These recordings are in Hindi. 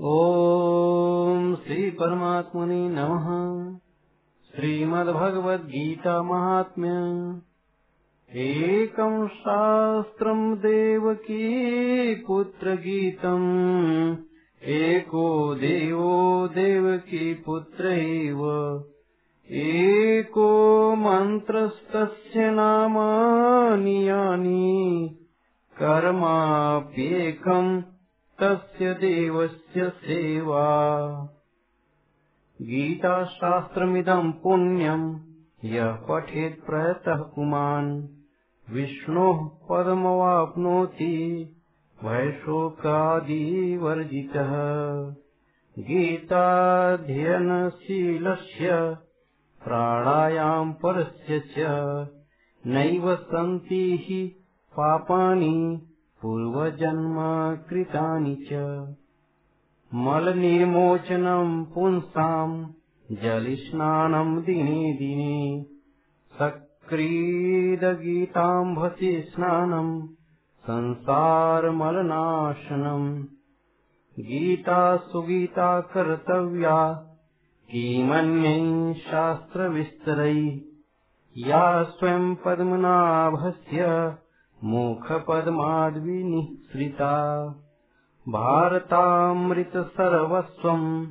ॐ श्रीपरमात्मने नमः। श्रीमद्भगवद्गीतामाहात्म्य एकं शास्त्रम् देवकी पुत्रगीतम् एको देवो देवकी पुत्र एव एको मन्त्रस्तस्य नामानि यानि। कर्माप्येकम् तस्य देवस्य सेवा। गीताशास्त्रमिदम् पुण्यम् यः पठेत् प्रयतः पुमान् विष्णोः पदमवाप्नोति भयशोकादिवर्जितः गीताध्ययनशीलस्य प्राणायाम् परस्य च नैव सन्ति हि पापानि पूर्वजन्म कृतानि च। मलनिर्मोचनम् पुंसाम् जलस्नानम् दिने दिने। सक्रीदगीताम्भसि स्नानम् संसारमलनाशनम् गीता सुगीता कर्तव्या किमन्यै शास्त्रविस्तरै। या स्वयम् पद्मनाभस्य मुखपद्माद्विनिःसृता। भारतामृतसर्वस्वम्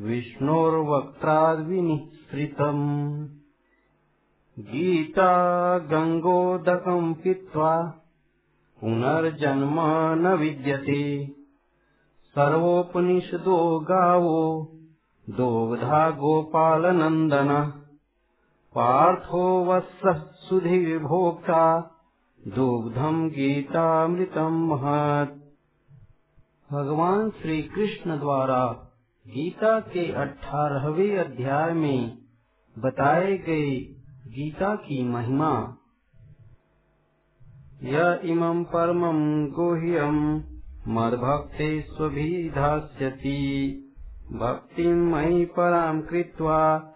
विष्णोर्वक्त्राद्विनिःसृतम्। गीता गङ्गोदकम् पीत्वा पुनर्जन्म न विद्यते। सर्वोपनिषदो गावो दोग्धा गोपालनन्दन। पार्थो वत्सः सुधीर्भोक्ता दुग्धम गीतामृतम महत्। भगवान श्री कृष्ण द्वारा गीता के अठारहवें अध्याय में बताए गए गीता की महिमा। य इमं परमं गुह्यं मद्भक्ते स्वभिधास्यति। भक्तिं मयि परां कृत्वा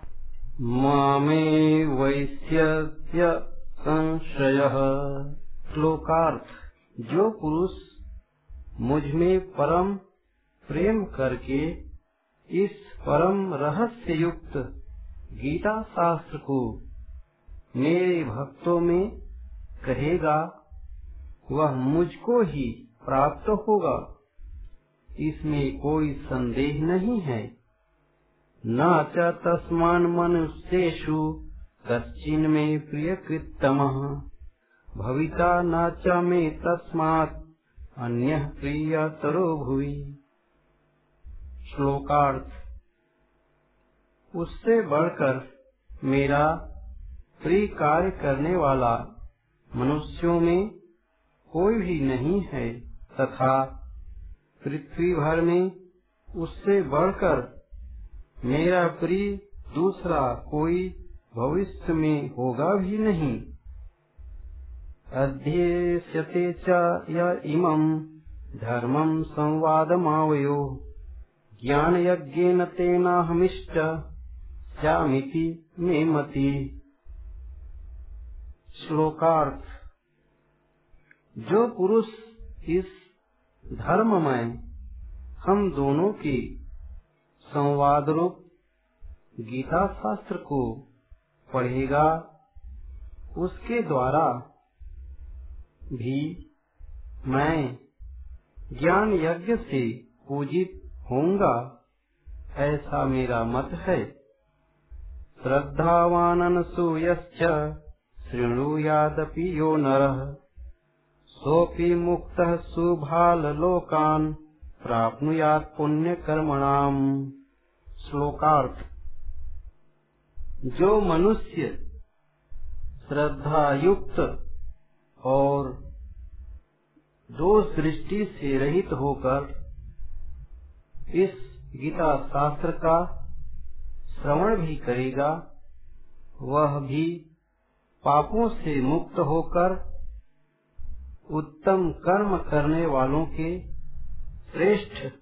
मामे वैश्यस्य संशय श्लोकार्थ जो पुरुष मुझमें परम प्रेम करके इस परम रहस्य युक्त गीता शास्त्र को मेरे भक्तों में कहेगा, वह मुझको ही प्राप्त होगा। इसमें कोई संदेह नहीं है। न च तस्मान मनुष्येषु कश्चिन में प्रिय कृतम भविता न च मे अन्य प्रियतरो भुवि। श्लोकार्थ, उससे बढ़कर मेरा प्रिय कार्य करने वाला मनुष्यों में कोई भी नहीं है तथा पृथ्वी भर में उससे बढ़कर मेरा प्रिय दूसरा कोई भविष्य में होगा भी नहीं। अध्येष्यते च य इमम् धर्मम् संवादमावयो। ज्ञानयज्ञेन तेनाहमिष्ट स्यामिति मे मति। श्लोकार्थ। जो पुरुष इस धर्म में हम दोनों की संवाद रूप गीता शास्त्र को पढ़ेगा, उसके द्वारा भी मैं ज्ञान यज्ञ से पूजित होऊँगा, ऐसा मेरा मत है। श्रद्धावानसूयश्च शृणुयादपि यो नरः। सोऽपि मुक्तः सुभाललोकान् प्राप्नुयात् पुण्यकर्मणाम्। श्लोकार्थ। जो मनुष्य श्रद्धा युक्त और दोष दृष्टि से रहित होकर इस गीता शास्त्र का श्रवण भी करेगा, वह भी पापों से मुक्त होकर उत्तम कर्म करने वालों के श्रेष्ठ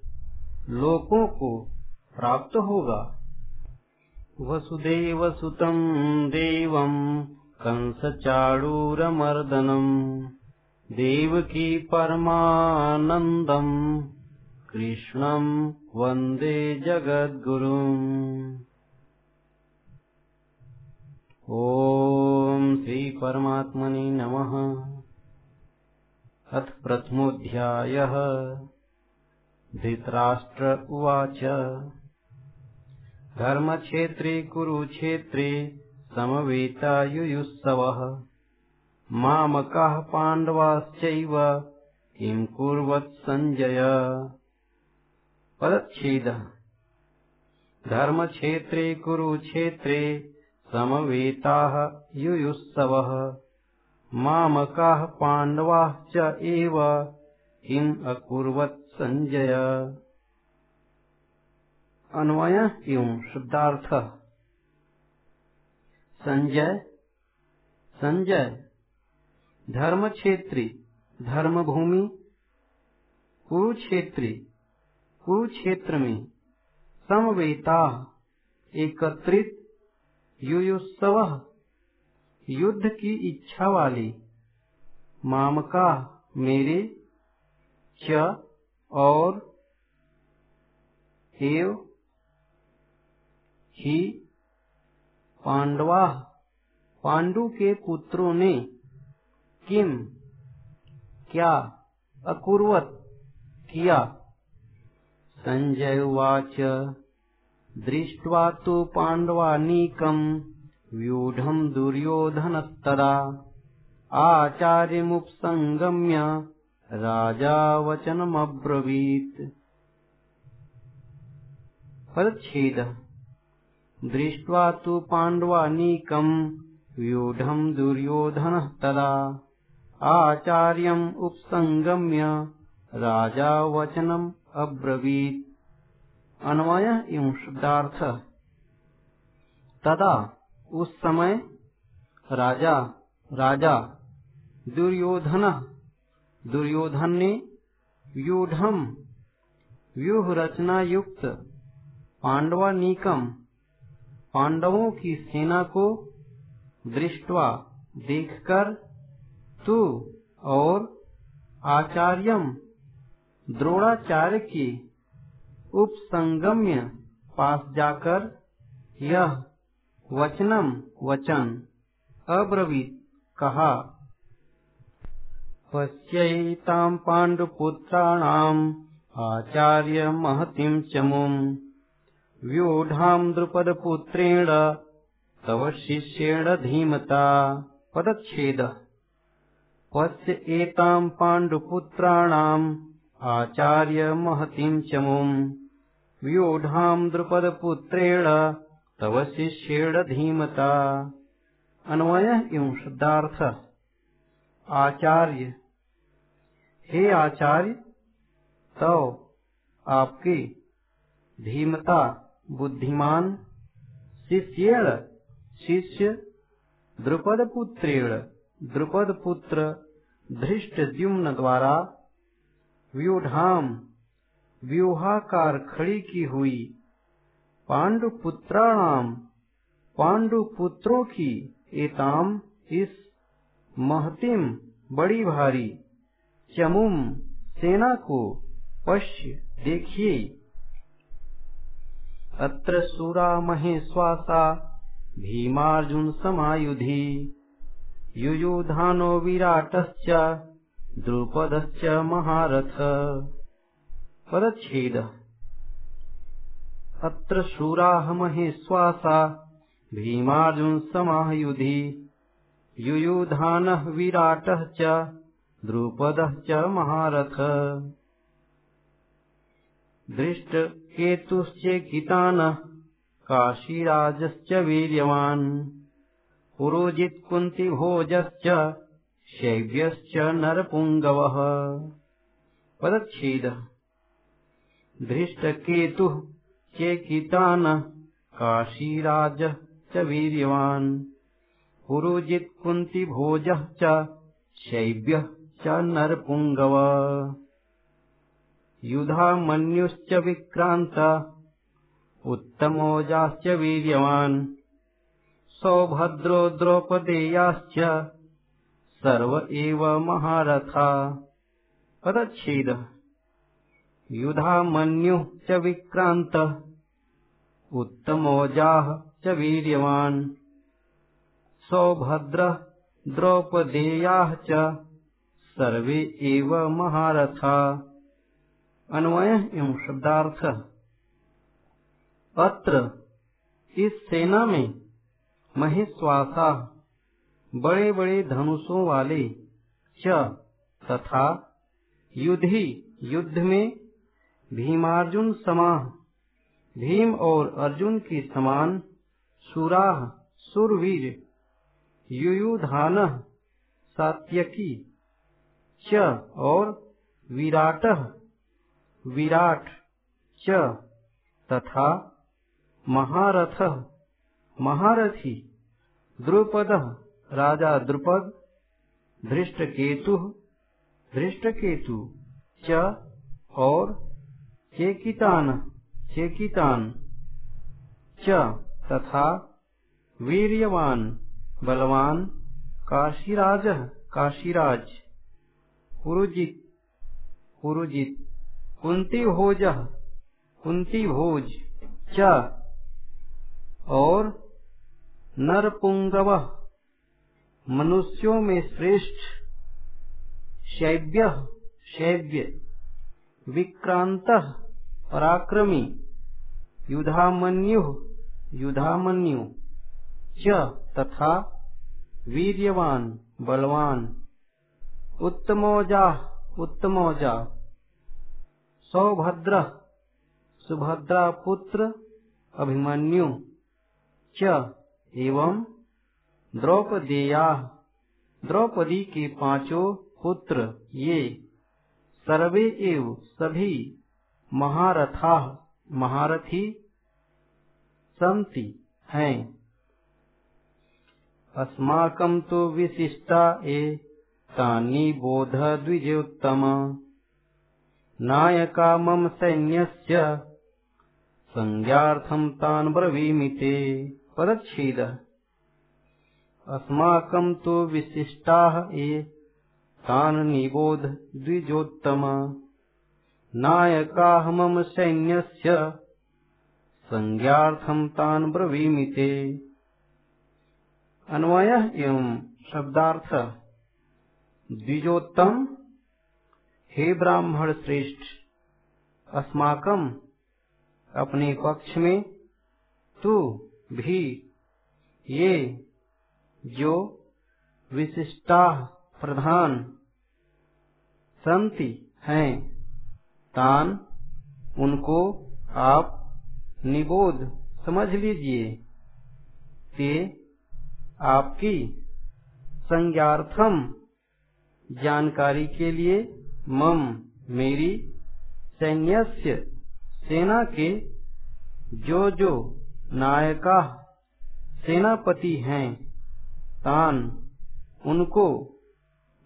लोकों को प्राप्त होगा। वसुदेव सुतम देवम कंस चाड़ूरमर्दनम देवकी परमानंदम कृष्णम् वन्दे जगद्गुरुम्। ॐ श्रीपरमात्मने नमः। अथ प्रथमोऽध्यायः। धृतराष्ट्र उवाच। धर्मक्षेत्रे कुरुक्षेत्रे समवेतायुयुत्सवः। मामकाः पाण्डवाश्चैव किम् कुर्वत् सञ्जय? पदच्छेदः। धर्मक्षेत्रे कुरुक्षेत्रे समवेताः युयुत्सवः। मामकाः पाण्डवाश्च एव किम् अकुर्वत् सञ्जय? अन्वय एवं शुद्धार्थ। संजय संजय धर्म क्षेत्री धर्म भूमि कुरुक्षेत्री कुरुक्षेत्र में समवेता, एकत्रित युयुत्सव युद्ध की इच्छा वाले, मामका, मेरे, च, और, एव, ही पांडवा पांडु के पुत्रों ने किम, क्या अकुर्वत किया? संजय उवाच, दृष्ट्वा तु पाण्डवानीकम् व्यूढम् दुर्योधनस्तदा। आचार्यमुपसङ्गम्य राजा वचनमब्रवीत्। पदच्छेदः। दृष्ट्वा तु पाण्डवानीकम् व्यूढम् दुर्योधनः तदा। आचार्यम् उपसङ्गम्य राजा वचनम् अब्रवीत्। अन्वय एवं शुद्धार्थ तदा उस समय राजा राजा, दुर्योधन दुर्योधन ने व्यूढ़ व्यूह रचना युक्त पांडवा निकम पांडवों की सेना को दृष्टवा देखकर तू और आचार्यम द्रोणाचार्य की उपसंगम्य पास जाकर यह वचनम वचन अब्रवीत कहा। पश्यैताम् पाण्डुपुत्राणाम् आचार्य महतीम् चमुम् व्यूढाम् द्रुपदपुत्रेण तव शिष्येण धीमता। पदच्छेदः। पश्य एताम् पाण्डुपुत्राणाम् आचार्य महतीम् चमुम् व्यूढाम् द्रुपदपुत्रेण तव शिष्येण धीमता। अन्वय एवं शुद्धार्थ आचार्य। हे आचार्य तो आपके धीमता बुद्धिमान, शिष्येण, शिष्य द्रुपद पुत्रेण द्रुपद पुत्र धृष्ट द्युम्न द्वारा व्यूढ़ाम, व्यूहाकार खड़ी की हुई पांडु पुत्राणाम पांडु पुत्रों की, एताम, इस महतिम, बड़ी भारी, चमुम, सेना को, पश्य, देखिए। अत्र सुरा महेश्वासा भीमार्जुन समायुधि। युयुधानो विराटश्च, द्रुपदश्च महारथ। पदच्छेद अत्र शूराः महेश्वासा भीमार्जुन समायुधि। युयुधानः विराटः च महारथ। दृष्टकेतुश्चेकितानः काशीराजश्च वीर्यवान्। पुरोजित्कुन्तिभोजश्च शैव्यश्च नरपुङ्गवः। पदच्छेदः। धृष्टकेतुः चेकितानः काशीराजः च वीर्यवान्। पुरोजित्कुन्तिभोजः च शैव्यः च नरपुङ्गव। युधामन्युश्च विक्रान्त, उत्तमोजाश्च वीर्यवान्, सौभद्रो द्रौपदेयाश्च महारथा। पदच्छेदः। युधामन्युः च विक्रान्तः, उत्तमोजाः च वीर्यवान्, सौभद्रः द्रौपदेयाः महारथा। अन्वय एवं शब्दार्थ। अत्र इस सेना में महेश्वासा बड़े बड़े धनुषों वाले च तथा युद्धि युद्ध में भीमार्जुन समाह भीम और अर्जुन के समान सुराह, सुरवीर, युयुधान, सात्यकी, च और विराट। विराट च तथा महारथ महारथी द्रुपद राजा द्रुपद धृष्टकेतु धृष्टकेतु च और चेकितान चेकितान च तथा वीर्यवान बलवान काशीराज काशीराज पुरुजित पुरुजित कुंती भोज कुंती भोज, च। और नरपुंगव, मनुष्यों में श्रेष्ठ, शैव्य शैव्य। विक्रांत, पराक्रमी, युधामन्यु युधामन्यु। च तथा वीर्यवान, बलवान। उत्तमोजा उत्तमोजा। सौभद्र सुभद्रा पुत्र अभिमन्यु च एवं द्रौपदेया। द्रौपदी के पाँचों पुत्र ये सर्वे एव सभी महारथा, महारथी संति हैं। अस्माकं तो विशिष्टा ए तानि बोध द्विजोत्तम नायका मम सैन्यस्य। संज्ञार्थं तान् ब्रवीमि ते पदच्छेदः। अस्माकं तु विशिष्टाः ये, तान् निबोध द्विजोत्तम। नायकाः मम सैन्यस्य। संज्ञार्थं तान् ब्रवीमि ते अन्वय एवं शब्दार्थ। द्विजोत्तम हे ब्राह्मण श्रेष्ठ अस्माकम अपने पक्ष में तू भी ये जो विशिष्टा प्रधान संति हैं, तान उनको आप निबोध समझ लीजिए। ते आपकी संज्ञार्थम जानकारी के लिए मम मेरी सैन्यस्य सेना के जो जो नायका सेनापति हैं, तान उनको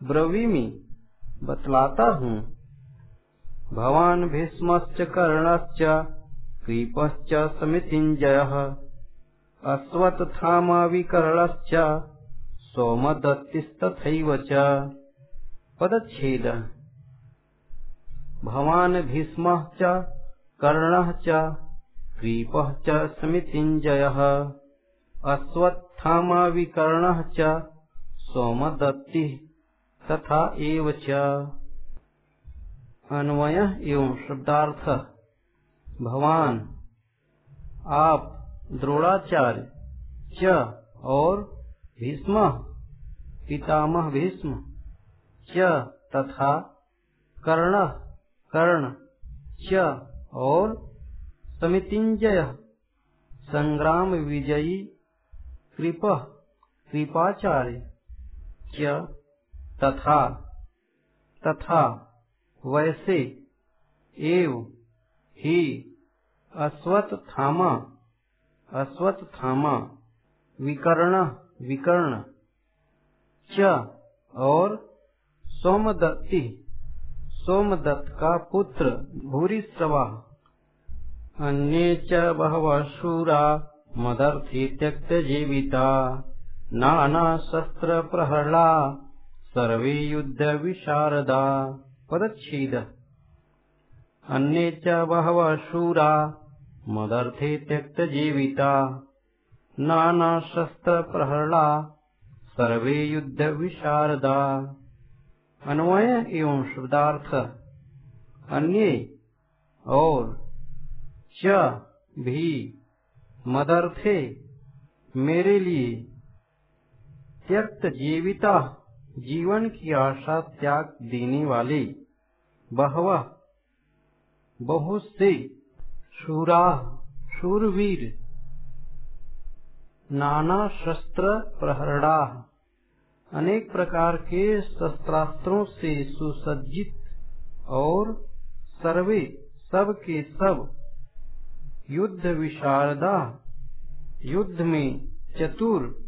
ब्रवीमि बतलाता हूँ। भवान भीष्मश्च कर्णश्च कृपश्च समितिञ्जयः, अश्वत्थामाविकर्णश्च सोमदत्तिस्तथैव च। पदच्छेद। भवान् भीष्मः कर्णः च कृपः च समितिञ्जयः। अश्वत्थामाविकर्णः च, सोमदत्तिः तथा एव च। अन्वय एवं शब्दार्थ। भवान, आप द्रोणाचार्य च और भीष्म, पितामह भीष्म च तथा कर्ण। कर्ण, च और समितिंजय। संग्राम विजयी कृप कृपाचार्य, च तथा तथा, वैसे एव ही अश्वत्थामा अश्वत्थामा विकर्ण विकर्ण, च और सोमदत्ति। सोमदत्त का पुत्र भूरिश्रवा अन्ये च शूरा मदर्थी त्यक्त जीविता। नाना शस्त्र प्रहला सर्वे युद्ध विशारदा। पदच्छेद। अन्ये च शूरा मदर्थे त्यक्तजीविता नानाशस्त्रप्रहरणा सर्वे युद्धविशारदा अन्वय एवं शब्दार्थ, अन्य और च भी मदर्थे मेरे लिए त्यक्त जीविता, जीवन की आशा त्याग देने वाले, बहवा, बहुत से शूरा, शूरवीर, नाना शस्त्र प्रहरणा। अनेक प्रकार के शस्त्रास्त्रों से सुसज्जित और सर्वे सब के सब युद्ध विशारदा, युद्ध में चतुर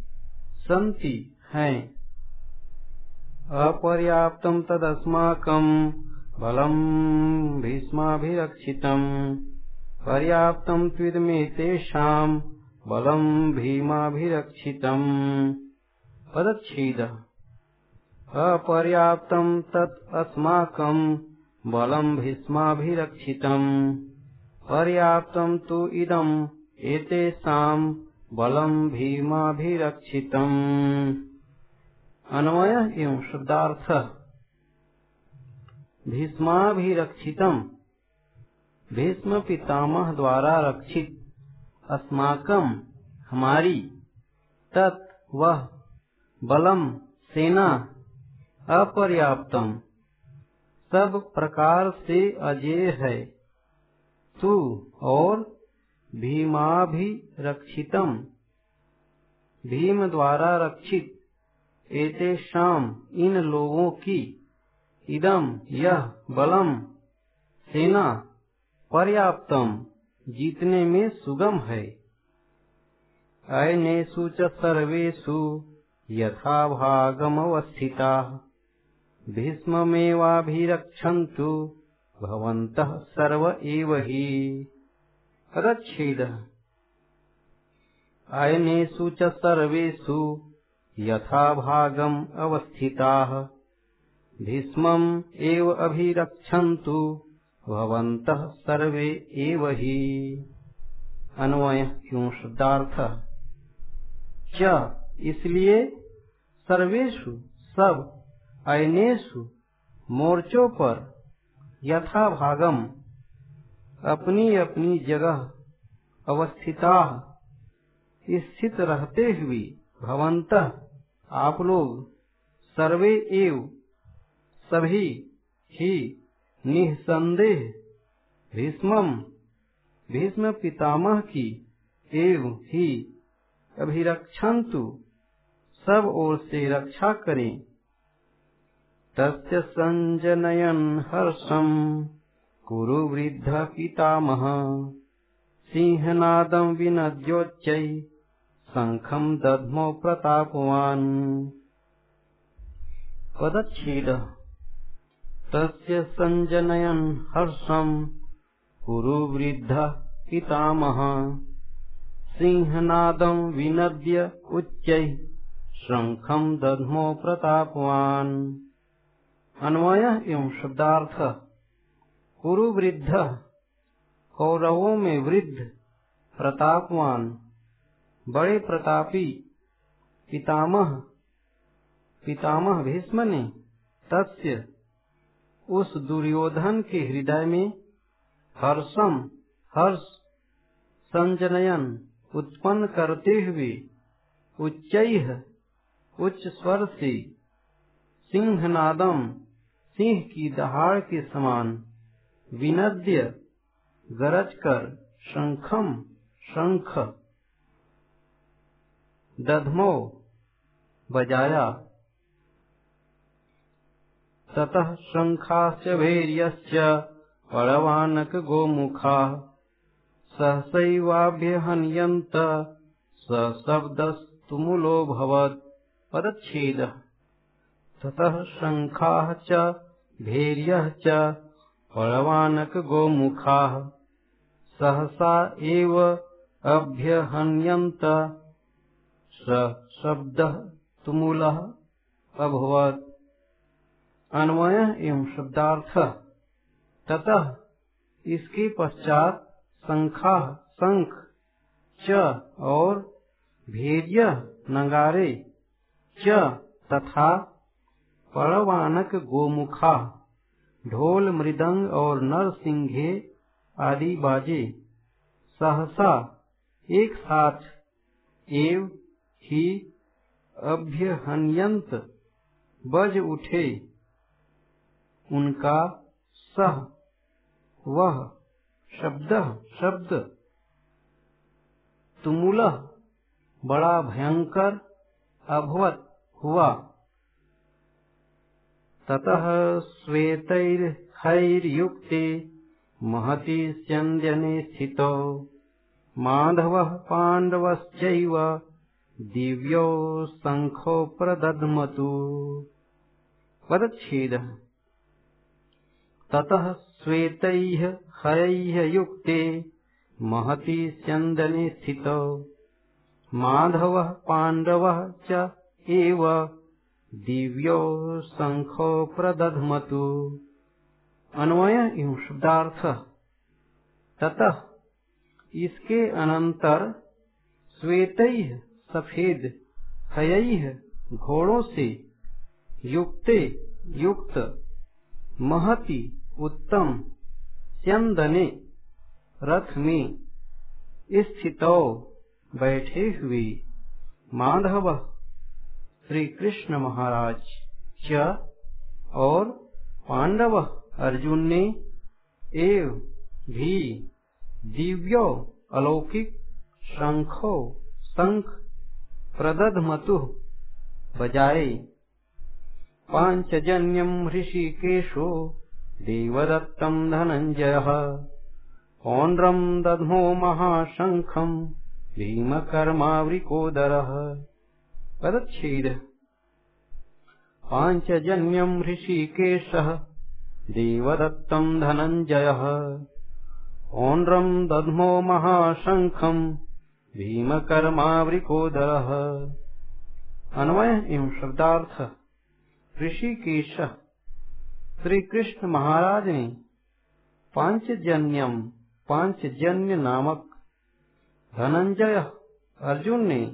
संति हैं। अपर्याप्तम तदस्माकम बलम भीष्माभिरक्षितम्। पर्याप्तम त्विदमे तेषाम् बलम भीमाभिरक्षितम्। पदच्छेद अपर्याप्तम तत् अस्माकम् बलम भीष्माभिरक्षितम्। पर्याप्तम तु इदम् एतेषाम् बलम भीमाभिरक्षितम् अन्वय एवं शुद्धार्थ भीष्माभिरक्षितम। भीष्म पितामह द्वारा रक्षित अस्माकम हमारी तत् वह बलम, सेना, अपर्याप्तम। सब प्रकार से अजय है। तू और भी भीमाभिरक्षितम। भीम द्वारा रक्षित एते शाम इन लोगों की। इदम यह बलम, सेना, पर्याप्तम, जीतने में सुगम है। अयनेषु च सर्वेषु यथा भागमवस्थिता भीष्ममेवाभिरक्षन्तु, भवन्तः सर्व एव हि। पदच्छेदः अयनेषु च सर्वे एव हि। अन्वय शुद्धार्थ च इसलिए सर्वेशु सब अयनेशु मोर्चों पर यथा भागम अपनी अपनी जगह अवस्थिता स्थित रहते हुए भवंत आप लोग सर्वे एव सभी ही निसंदेह भीष्म भीष्म पितामह की एव ही अभिरक्षन्तु सब ओर से रक्षा करें। तस्य संजनयन हर्षम। कुरु वृद्ध पितामह। सिंहनादम विनद्योच्चै। शंखम दध्मो प्रतापवान्। पदच्छेद। तस्य संजनयन् हर्षम्। कुरु वृद्ध पितामह। सिंहनादम् विनद्य उच्चैः। शङ्खम् दध्मो प्रतापवान्। अन्वय एवं शब्दार्थ, कुरु वृद्ध, कौरवों में वृद्ध, प्रतापवान। बड़े प्रतापी, पितामह पितामह भीष्म ने तस्य, उस दुर्योधन के हृदय में, हर्षम, हर्ष, संजनयन उत्पन्न करते हुए, उच्च उच्च स्वर से, सिंहनादम, सिंह की दहाड़ के समान, विनद्य गरज कर शंखम, शंख। दधमो, बजाया। ततः शङ्खाश्च भैर्यश्च पळवानक गोमुखा। सहसैवाभ्यहन्यन्त स शब्दस्तुमुलोऽभवत् पदच्छेदः। ततः शङ्खाः च भैर्यः च, पळवानक सहसा एव अभ्यहन्यन्त। स शब्दः तुमुलः अभवत्। अन्वय एवं शब्दार्थ। ततः इसके पश्चात शंखा शंख च और भेद्य नगारे। च तथा परवानक गोमुखा, ढोल मृदंग और नरसिंघे आदि बाजे। सहसा एक साथ एव ही अभ्यहन्यंत बज उठे। उनका सह वह शब्द शब्द तुमुल बड़ा भयंकर अभवत। हुआ ततः श्वेतैर्हैर्युक्ते महति स्यन्दने स्थितौ माधवः पाण्डवश्चैव दिव्यो शङ्खो प्रदध्मतु। पदच्छेदः ततः श्वेतैः युक्ते महति स्थितौ माधवः पाण्डवः च एव। दिव्यो अन्वय एवं शब्दार्थ ततः इसके अनंतर श्वेत सफ़ेद, हय घोड़ों से युक्ते युक्त, महति उत्तम चंदने रथ में स्थित। बैठे हुए माधव श्री कृष्ण महाराज च और पांडव अर्जुन ने एव भी दिव्यो अलौकिक शंखो, शंख, प्रदधमतु बजाए। पांचजन्यम ऋषिकेशो देवदत्तम धनंजय पौंड्रम दध्मो महाशंखम। भीमकर्मावृकोदर। पदच्छेद। पांचजन्यम ऋषिकेश देवदत्तम धनंजय पौंड्रम दध्मो महाशंखम भीमकर्मावृकोदर। अन्वय एवं शब्दार्थ। ऋषिकेश। श्री कृष्ण महाराज ने पांचजन्यम पांचजन्य नामक धनंजय अर्जुन ने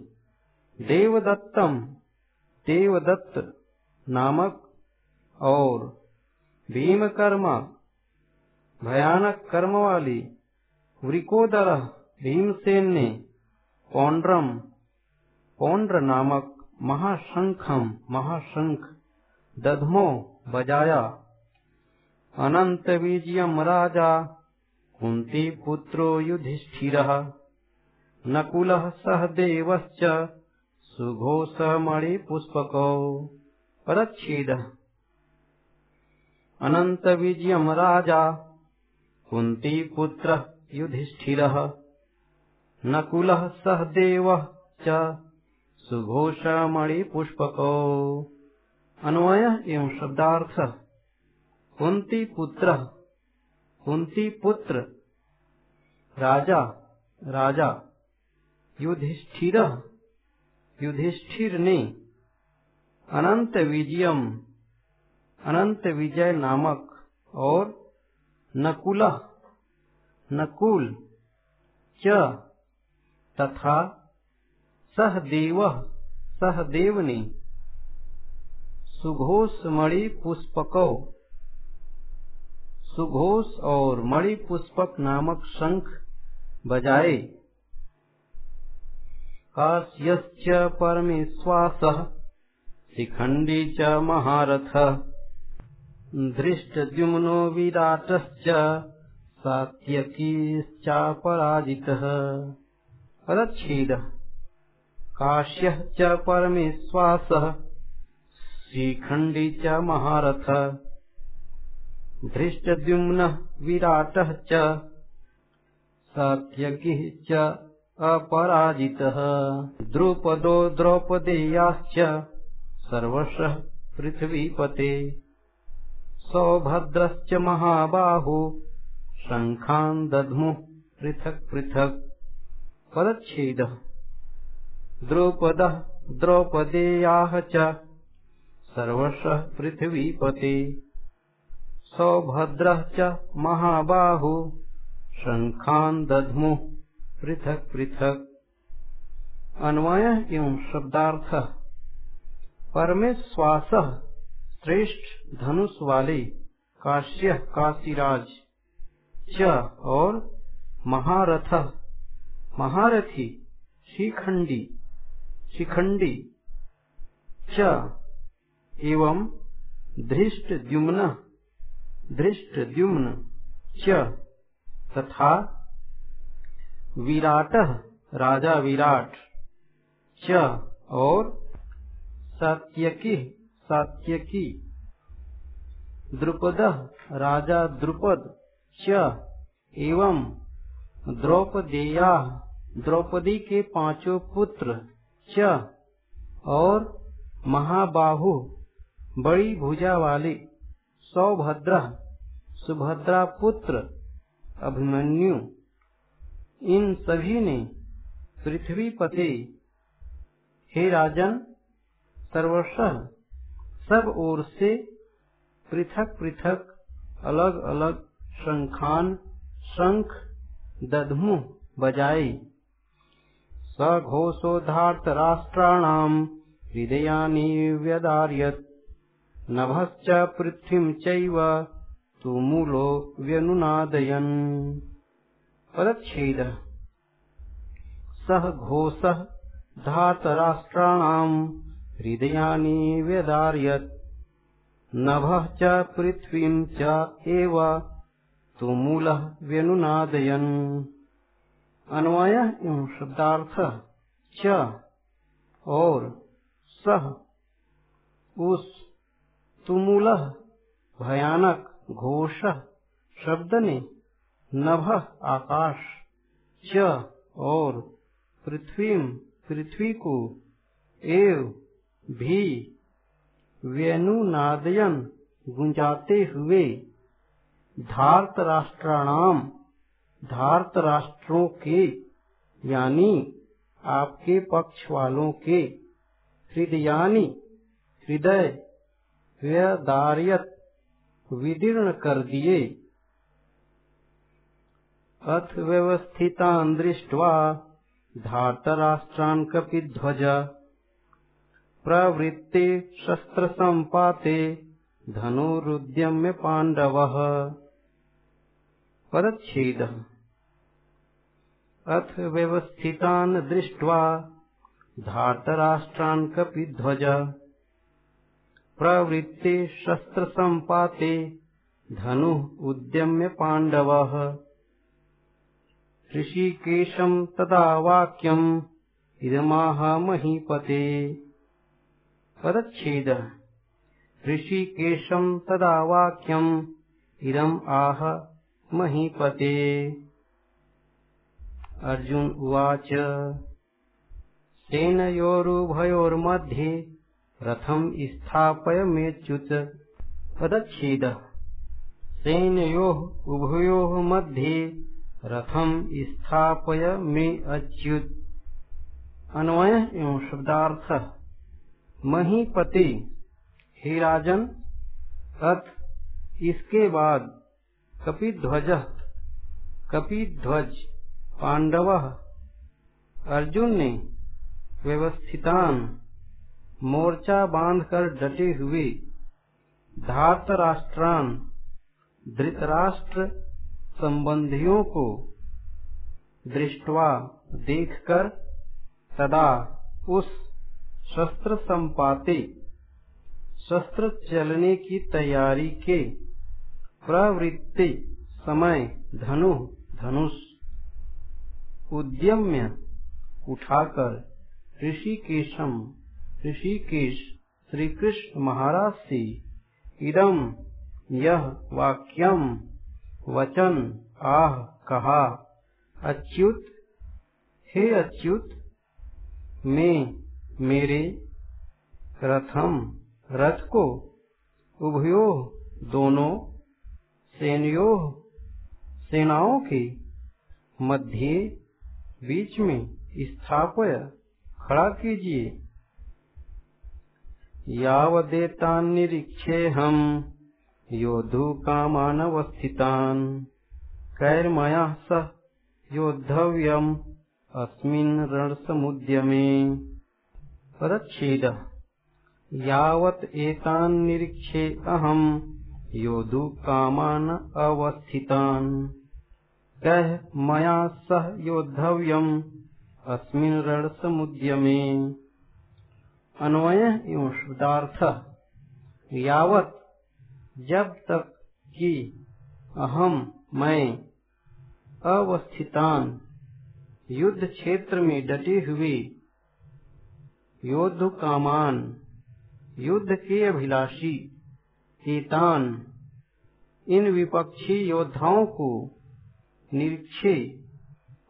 देवदत्तम, देवदत्त नामक और भीमकर्मा, भयानक कर्म वाली वृकोदर भीमसेन ने पौंड्रम, पौंड्र नामक महाशंखम, महाशंख दधमो बजाया। अनंत बीजियम राजा, कुंती पुत्रो युधिष्ठिर। नकुल सहदेवश्च सुघोषमणि पुष्पको परच्छेद। अनंत विजयम राजा कुंती पुत्र युधिष्ठिर। नकुल सहदेव च सुघोषमणि पुष्पको अन्वय एवं शब्दार्थ। कुंती पुत्र कुंती पुत्र राजा। राजा। युधिष्ठिर। युधिष्ठिर ने अनंत विजयम, अनंत विजय नामक और नकुल नकुल च तथा सहदेव सहदेव ने सुघोष मणि पुष्पको। सुघोष और मणि पुष्पक नामक शंख बजाए। काश्यश्च परमेश्वास शिखंडी च महारथ। धृष्टद्युम्नो विराटश्च, सात्यकीश्चापराजितः। पदच्छेदः। काश्यः च परमेश्वासः श्रीखण्डी च महारथ। धृष्टद्युम्नः विराटः च सात्यकिः अपराजितः। द्रुपदो द्रौपदेयाश्च सर्वशः पृथ्वीपते। सौभद्रश्च महाबाहु शङ्खान् दध्मुः पृथक् पृथक्। पदच्छेदः। द्रुपदः द्रौपदेयाः च सर्वशः पृथ्वीपते। सौभद्र च महाबाहु शंखान दधमु पृथक पृथक। अन्वय एवं शब्दार्थ। परमेश्वास श्रेष्ठ धनुष वाले काश्य काशीराज, च और महारथ। महारथी, शिखंडी शिखंडी, च एवं धृष्ट द्युम्न धृष्ट द्युम्न च तथा विराट, राजा विराट। च और सात्यकी सात्यकी। द्रुपद, राजा द्रुपद। च एवं द्रौपदेया, द्रौपदी के पाँचों पुत्र। च और महाबाहु, बड़ी भुजा वाले, सौभद्र, सुभद्रा पुत्र। अभिमन्यु। इन सभी ने पृथ्वी पते हे राजन सर्वश सब ओर से पृथक पृथक, अलग अलग शंखान, शंख, दधमु बजाए। सघोषोधार्त राष्ट्राणाम हृदयानि व्यदार्यत। नभश्च पृथ्वीं चैव व्यनुनादयन्। पदच्छेदः सः घोषः धातराष्ट्राणाम् हृदयानि व्यदार्यत्। नभः च पृथ्वीं च एव अन्वय एवं शब्दार्थ च। और सह उस तुमूल भयानक घोष शब्द ने नभ आकाश च और पृथ्वी पृथ्वी को एव भी वेणुनादयन गुंजाते हुए धार्त राष्ट्राणाम धार्त राष्ट्रों के यानी आपके पक्ष वालों के हृदयानी हृदय व्यदार्यत विदीर्ण कर दिए। अथ व्यवस्थितान् दृष्ट्वा धार्तराष्ट्रान् कपिध्वज प्रवृत्ते शस्त्रसम्पाते धनुरुद्यम्य पाण्डवः परच्छेदः अथ व्यवस्थितान् दृष्ट्वा धार्तराष्ट्रान् कपिध्वज प्रवृत्ते शस्त्रसम्पाते धनुः उद्यम्य पाण्डवः ऋषिकेशम् तदा वाक्यम् इदमाह महीपते पदच्छेदः। ऋषिकेशम् तदा वाक्यम् इदम् आह महीपते अर्जुन उवाच, सेनयोरुभयोर्मध्ये रथम् स्थापय मेच्युत। पदच्छेदः। सेनयोः उभयोः मध्ये रथम स्थापय में अच्युत। अन्वय एवं शब्दार्थ। महीपति, हे राजन, अथ इसके बाद कपिध्वज कपिध्वज पांडव, अर्जुन ने व्यवस्थितान मोर्चा बांधकर डटे हुए धातराष्ट्रान, धृतराष्ट्र संबंधियों को दृष्टवा देखकर तदा उस शस्त्र संपाते, शस्त्र चलने की तैयारी के प्रवृत्ति समय धनु, धनुष उद्यम्य उठाकर ऋषिकेशम, ऋषिकेश श्री कृष्ण महाराज से इदम यह वाक्यम वचन, आह, कहा। अच्युत, हे अच्युत, मैं, मेरे रथम, रथ को, उभयो दोनों सेनयो, सेनाओं के मध्य बीच में स्थापय, खड़ा कीजिए। यावदेता निरीक्षे हम योद्धुकामानवस्थितान् कैर्मया सह योद्धव्यम् अस्मिन् रणसमुद्यमे। पदच्छेदः यावत् अहम् योद्धुकामान् अवस्थितान्। कैः मया सह योद्धव्यम् अस्मिन् रणसमुद्यमे। अन्वय एवं शुद्धार्थ यावत जब तक कि अहम, मैं, अवस्थितान, युद्ध क्षेत्र में डटे हुए योद्ध कामान युद्ध के अभिलाषी एतान इन विपक्षी योद्धाओं को निरीक्षे,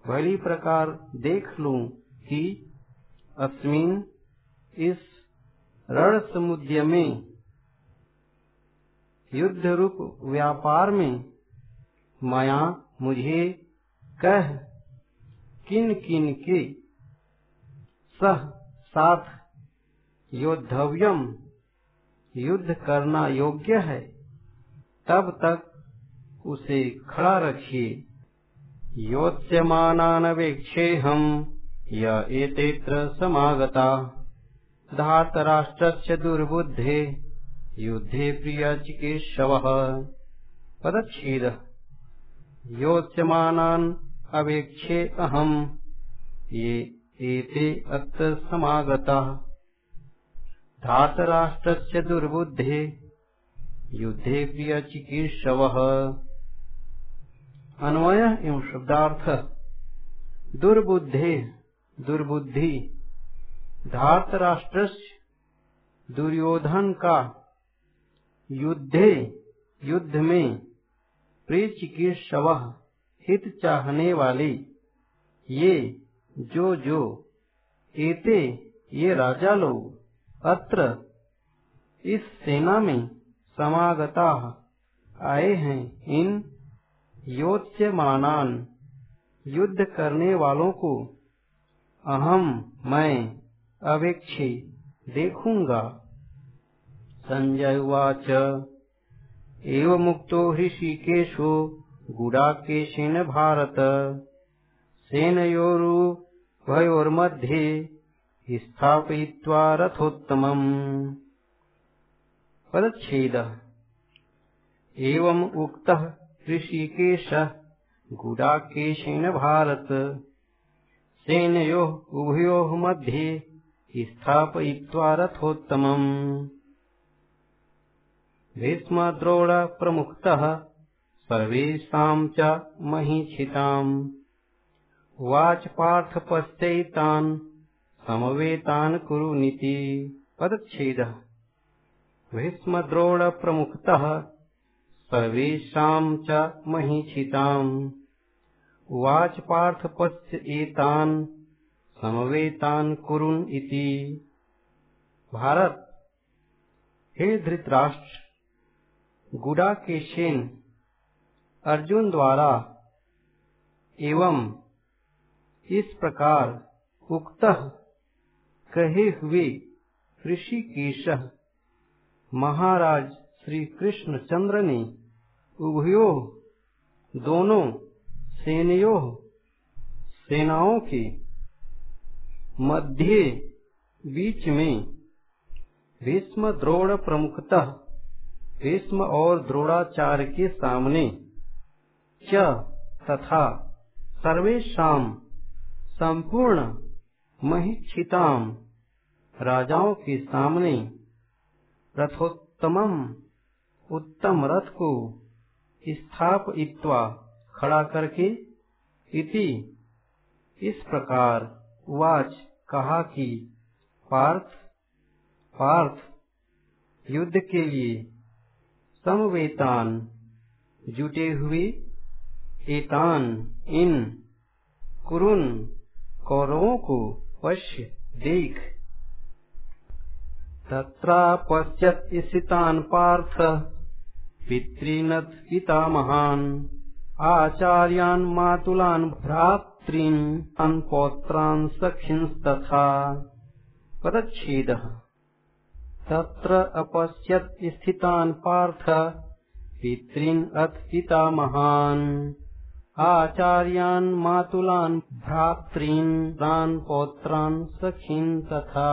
भली प्रकार देख लूँ कि अस्मिन इस रण समुद्र में युद्ध रूप व्यापार में माया मुझे कह, किन किन के सह साथ योद्धव्यम, युद्ध करना योग्य है, तब तक उसे खड़ा रखिए। योत्स्यमानानवेक्षे हम य एतेत्र समागता। धातराष्ट्रस्य दुर्बुद्धे युद्धे प्रियचिकीर्षवः पदच्छेदः। योच्यमानान् अवेक्षे अहम्। ये एते अत्र समागताः। धातराष्ट्रस्य दुर्बुद्धे। युद्धे प्रियचिकीर्षवः अन्वय एवं शब्दार्थ। दुर्बुद्धे। दुर्बुद्धि। धातराष्ट्र दुर्योधन का युद्धे, युद्ध में प्रेच के शव हित चाहने वाले, ये जो जो एते, ये राजा लोग, अत्र इस सेना में समागता आए हैं, इन योत्स्यमानान युद्ध करने वालों को अहम मैं अवेक्षे देखूँगा। संजय उवाच। एव मुक्तो हृषिकेशो गुडाकेशेन भारत। सेनयोरुभयोर्मध्ये स्थापयित्वा रथोत्तमम्। पदच्छेदः। एवम् गुडाकेशेन भारत। सेनयोः उभयोः मध्ये स्थापयित्वा रथोत्तमम्। भीष्मद्रोणप्रमुक्तः सर्वेषाम् च महीक्षिताम् उवाच पार्थ पश्चैतान् समवेतान् कुरुनिति पदच्छेदः। भीष्मद्रोणप्रमुक्तः सर्वेषाम् च महीक्षिताम् उवाच पार्थ पश्य एतान् समवेतान् कुरुन् इति। भारत। हे धृतराष्ट्र! गुड़ा के सेन अर्जुन द्वारा एवं इस प्रकार उक्त कहे हुए ऋषिकेश महाराज श्री कृष्ण चंद्र ने उभयो दोनों सेनयो, सेनाओं के मध्य बीच में भीष्म द्रोण प्रमुखतः भीष्म और द्रोणाचार्य के सामने। च तथा सर्वेशम संपूर्ण महिक्षिताम राजाओं के सामने रथोत्तम उत्तम रथ को स्थापयित्वा खड़ा करके इति इस प्रकार वाच कहा कि पार्थ पार्थ युद्ध के लिए समवेतान जुटे हुए एतान, इन, कुरुन, कौरवों को पश्य देख। तत्रापश्यत् स्थितान् पार्थ पितॄनथ पितामहान् आचार्यान् मातुलान् भ्रातॄन्, तान् पौत्रान् सखींस्तथा। पदच्छेदः। तत्र अपश्यत् स्थितान् पार्थ पितॄन् अथ पितामहान् आचार्यान् मातुलान् भ्रातॄन् तान् पौत्रान् सखीन् तथा।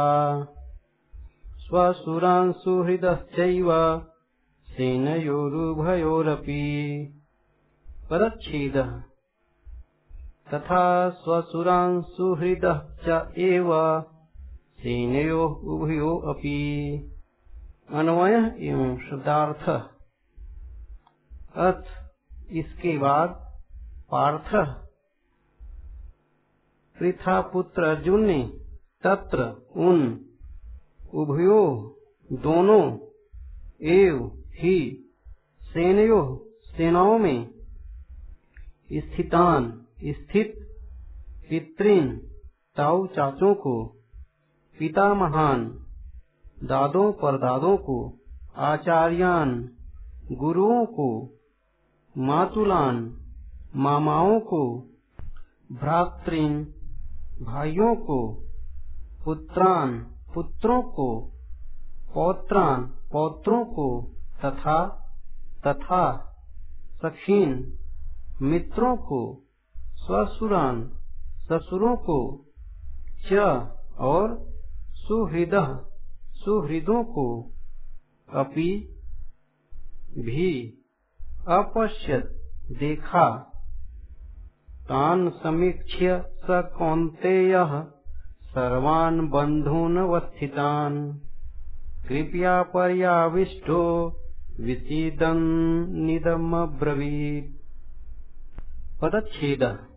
स्वसुरान् सुहृदश्चैव सेनयोरुभयोरपि। परच्छेदः। तथा स्वसुरान् सुहृदः च एव सेनयोः उभयो अपि। अन्वयः एवं शब्दार्थ। अथ इसके बाद पार्थ। पृथा पुत्र अर्जुन ने तत्र उन उभयो दोनों एव ही सेनयो सेनाओं में स्थितान स्थित पितृन ताऊ चाचों को पिता महान दादों परदादों को, आचार्यान, गुरुओं को, मातुलान, मामाओं को, भ्रातृन, भाइयों को, पुत्रान, पुत्रों को, पौत्रान, पौत्रों को, तथा तथा, सखीन, मित्रों को, ससुरान, ससुरों को, च और सुहृद, सुहृदों को अपि भी अपश्यत देखा। तान समीक्ष्य स कौन्तेय, सर्वान् बन्धूनवस्थितान् कृपया पर्याविष्टो विसीदन्निदमब्रवीत् पदच्छेद।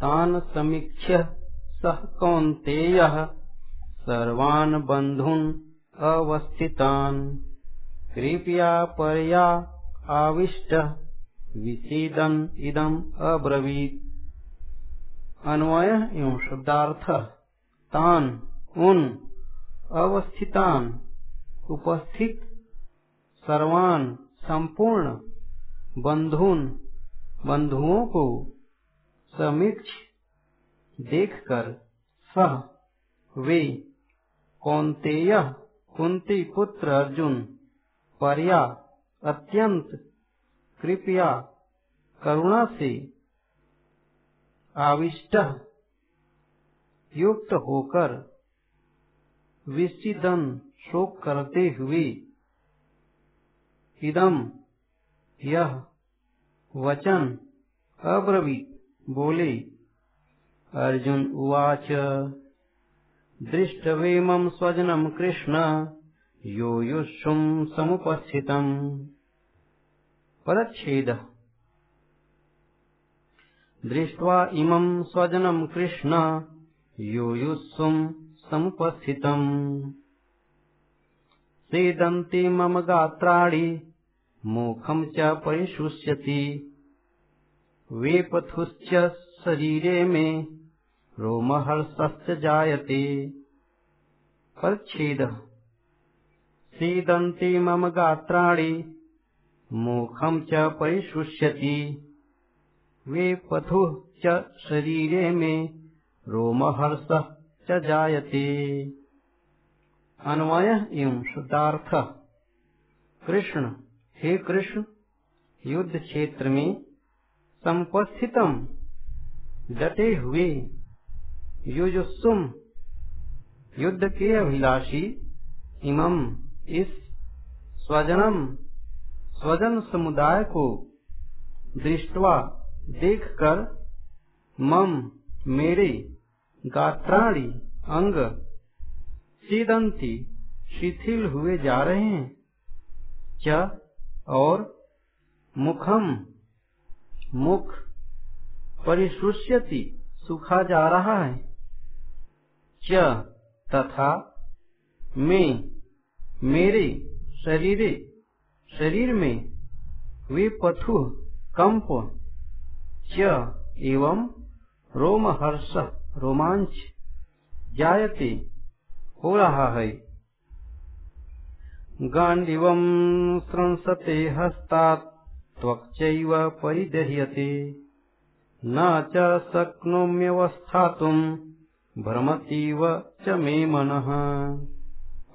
तान् समीक्ष्य सः कौन्तेयः सर्वान् बन्धून् अवस्थितान्। कृपया पर्या आविष्टः, विसीदन् इदम् अब्रवीत्। अन्वय एवं शब्दार्थ, तान, उन, अवस्थितान, उपस्थित, सर्वान संपूर्ण बंधुन बंधुओं को समीक्ष, देखकर सह, वे कौंतेय कुंती पुत्र अर्जुन। पर्या अत्यंत कृपया करुणा से आविष्ट। युक्त होकर विचिदन शोक करते हुए इदम यह वचन अब्रवीत बोले, अर्जुन उवाच। दृष्टवेमं स्वजनं कृष्ण यो युष्युं समुपस्थितम्। पदच्छेदः। दृष्ट्वा इमं स्वजनं कृष्ण यो युष्युं समुपस्थितम्। सेदन्ति मम गात्राणि मुखं च परिशुष्यति। वेपथुश्च शरीरे मे रोमहर्षश्च जायते परिच्छेदः। सीदन्ति मम गात्राणि मुखं च परिशुष्यति। वेपथुः च शरीरे मे रोमहर्षः च जायते अन्वय एवं शुद्धार्थ। कृष्ण, हे कृष्ण युद्ध क्षेत्र में संपस्थितम डटे हुए युजुस्सुम युद्ध के अभिलाषी इमम इस स्वजनम, स्वजन समुदाय को दृष्टवा देखकर मम, मेरे, गात्राणी, अंग, सीदंती, शिथिल हुए जा रहे हैं। च, और मुखम, मुख, परिशुष्यति, सुखा जा रहा है। च तथा में, मेरे शरीरे, शरीर में वे पथु कंप च एवं रोमहर्ष, रोमांच जायते हो रहा है। गांडिवम स्रंसते हस्तात् त्वक्चैव परिदह्यते। न च भ्रमतीव च मे मनः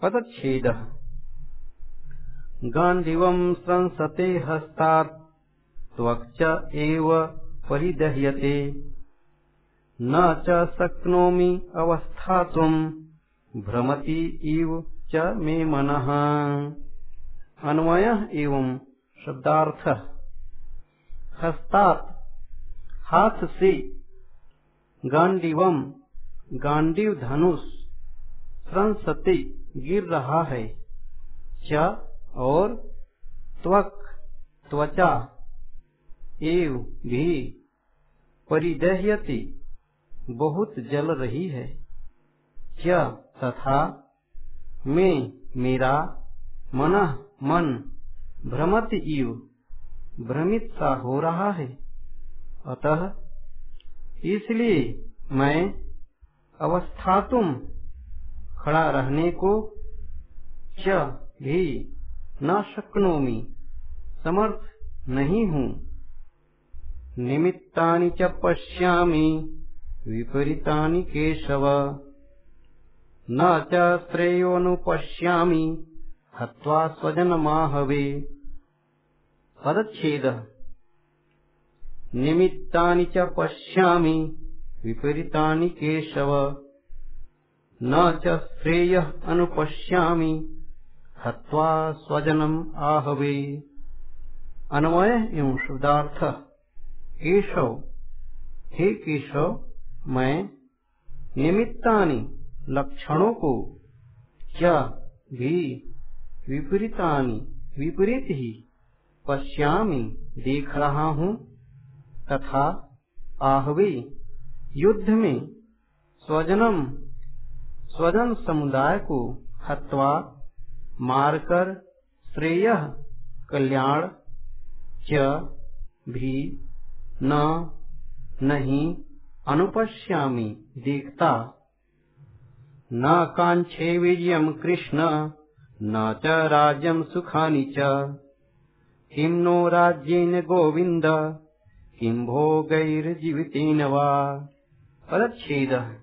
पदच्छेदः। गाण्डिवम् संसते हस्तात् त्वक्च एव परिदह्यते। न च शक्नोमि अवस्थातुम् भ्रमति इव च मे मनः। अन्वय एवं शब्दार्थ। हस्तात, हाथ से गांडीवम गांडीव धनुष संसते गिर रहा है। च और? त्वक, त्वचा, एव भी परिदह्यति, बहुत जल रही है। क्या तथा मैं मेरा मन मन भ्रमत इव भ्रमित सा हो रहा है। अतः इसलिए मैं अवस्था तुम खड़ा रहने को च भी न शक्नोमी। समर्थ नहीं हूँ। निमित्तानि च पश्यामि। विपरीतानि केशव। न च श्रेयोनुपश्यामि हत्वा स्वजनमाहवे। पदच्छेदः। निमित्तानि च पश्यामि। विपरीतानि केशव। न च श्रेयः अनुपश्यामि। स्वजनम आहवे। अन्वय एवं शुद्धार्थ केशव। हे केशव, मैं निमित्तानि लक्षणों को क्या भी विपरीतानि विपरीत ही पश्यामी, देख रहा हूँ तथा आहवे। युद्ध में स्वजनम, स्वजन समुदाय को हत्वा मारकर श्रेय कल्याण भी न, नहीं अनुपश्यामी देखता न कांक्षे विजयम कृष्ण, न च राज्यम सुखानि च। किं नो राज्येन गोविन्द, किं भोगैर्जीवितेन वा। पदच्छेदः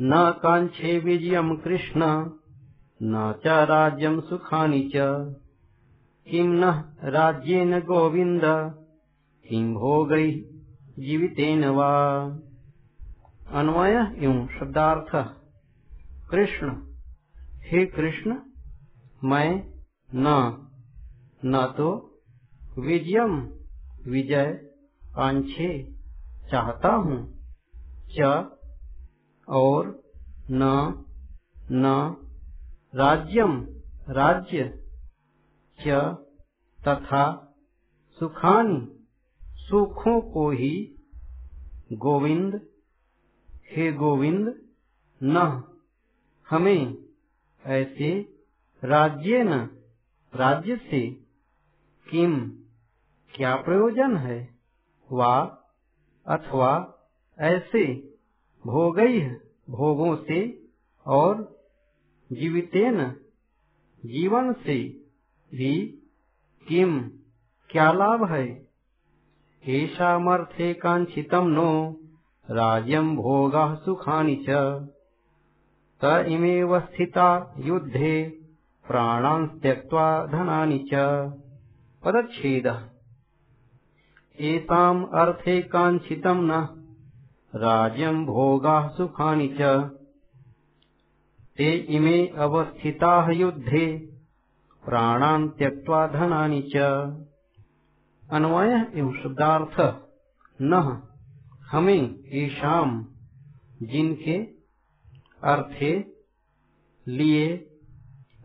न कांक्षे विजयम कृष्ण, न च राज्यम सुखानि च। किं न राज्येन गोविन्द, किं भोगैः जीवितेन वा। अन्वय शब्दार्थ। कृष्ण, हे कृष्ण, मैं न न तो विजयम, विजय कांक्षे चाहता हूँ। च और न न, राज्यम, राज्य। च तथा सुखानि, सुखों को ही गोविंद, हे गोविंद, न, हमें ऐसे राज्य न, राज्य से किम, क्या प्रयोजन है? वा अथवा ऐसे भोगई भोगों से और जीवितेन जीवन से भी किम क्या लाभ है? येषामर्थे कांक्षितम नो राज्यम भोगा सुखानि च। इमेव स्थिता युद्धे प्राणान् त्यक्त्वा धनानि च। एताम् अर्थे काङ्क्षितम् न। राज्यम् भोगाः सुखानि च। इमे अवस्थिताः युद्धे, प्राणान् त्यक्त्वा धनानि च। अन्वय एवं शुद्धार्थ। न। हमें ईशाम जिनके अर्थे लिए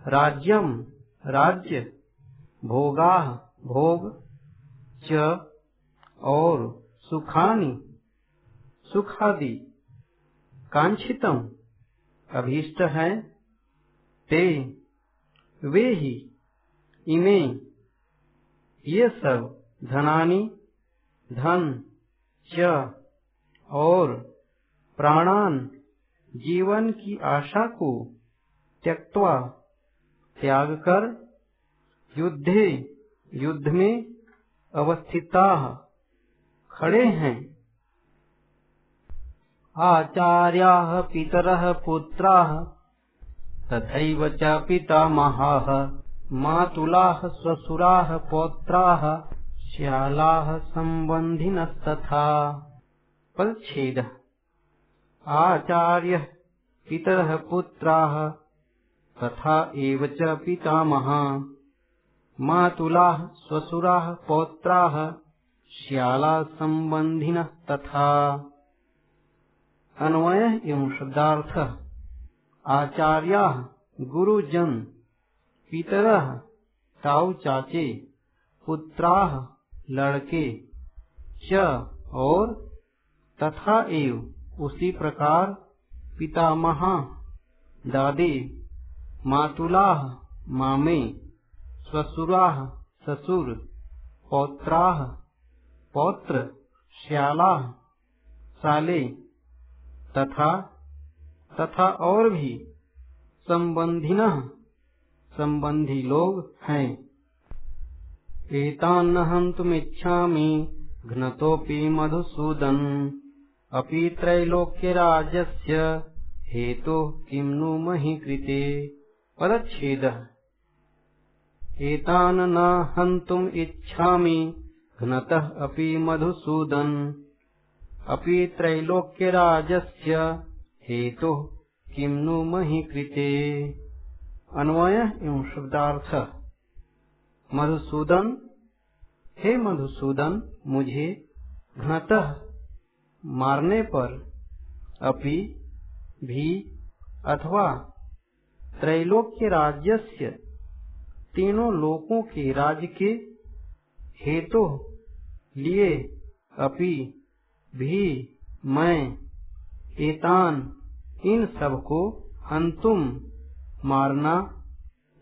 राज्यम राज्य, भोगा भोग च और सुखानी, सुखादि, कांक्षितम, अभीष्ट है। ते, वे ही, इमे, ये सब धनानी, धन, च, और प्राणान, जीवन की आशा को त्यक्वा त्याग कर, युद्धे, युद्ध में अवस्थिता। खड़े हैं। आचार्या पितर पुत्रा, तथैव च पितामहाः, मातुलाः स्वसुराः पौत्राः, श्यालाः सम्बन्धिनस्तथा। पदच्छेदः आचार्यः पितरः पुत्राः, तथा एव च पितामहा, मातुलाः पौत्राः श्यालासम्बन्धिनः तथा। अन्वयः एवं शब्दार्थः। आचार्याः गुरुजन, पितरः ताऊ चाचे, पुत्राः लड़के, च और तथा एव उसी प्रकार पितामह, दादे मातुलाह मामे स्वसुराह ससुर पौत्राह पौत्र श्यालाह साले, तथा तथा और भी संबंधिन संबंधी लोग हैं। एतान्न हन्तुमिच्छामि घ्नतोऽपि मधुसूदन। अपि त्रैलोक्यराजस्य हेतुः किं नु मही कृते? पदच्छेदः। एतान् न हन्तुम् इच्छामि घ्नतः अपि मधुसूदन, अपि त्रैलोक्यराजस्य हेतुः किं नु मही कृते। अन्वय एवं शब्दार्थ। मधुसूदन, हे मधुसूदन, मुझे घनतः मारने पर अपि भी अथवा त्रैलोक्य राज्यस्य तीनों लोकों के राज्य के हेतु लिए अपि भी मैं, एतान, इन सबको अंतुम मारना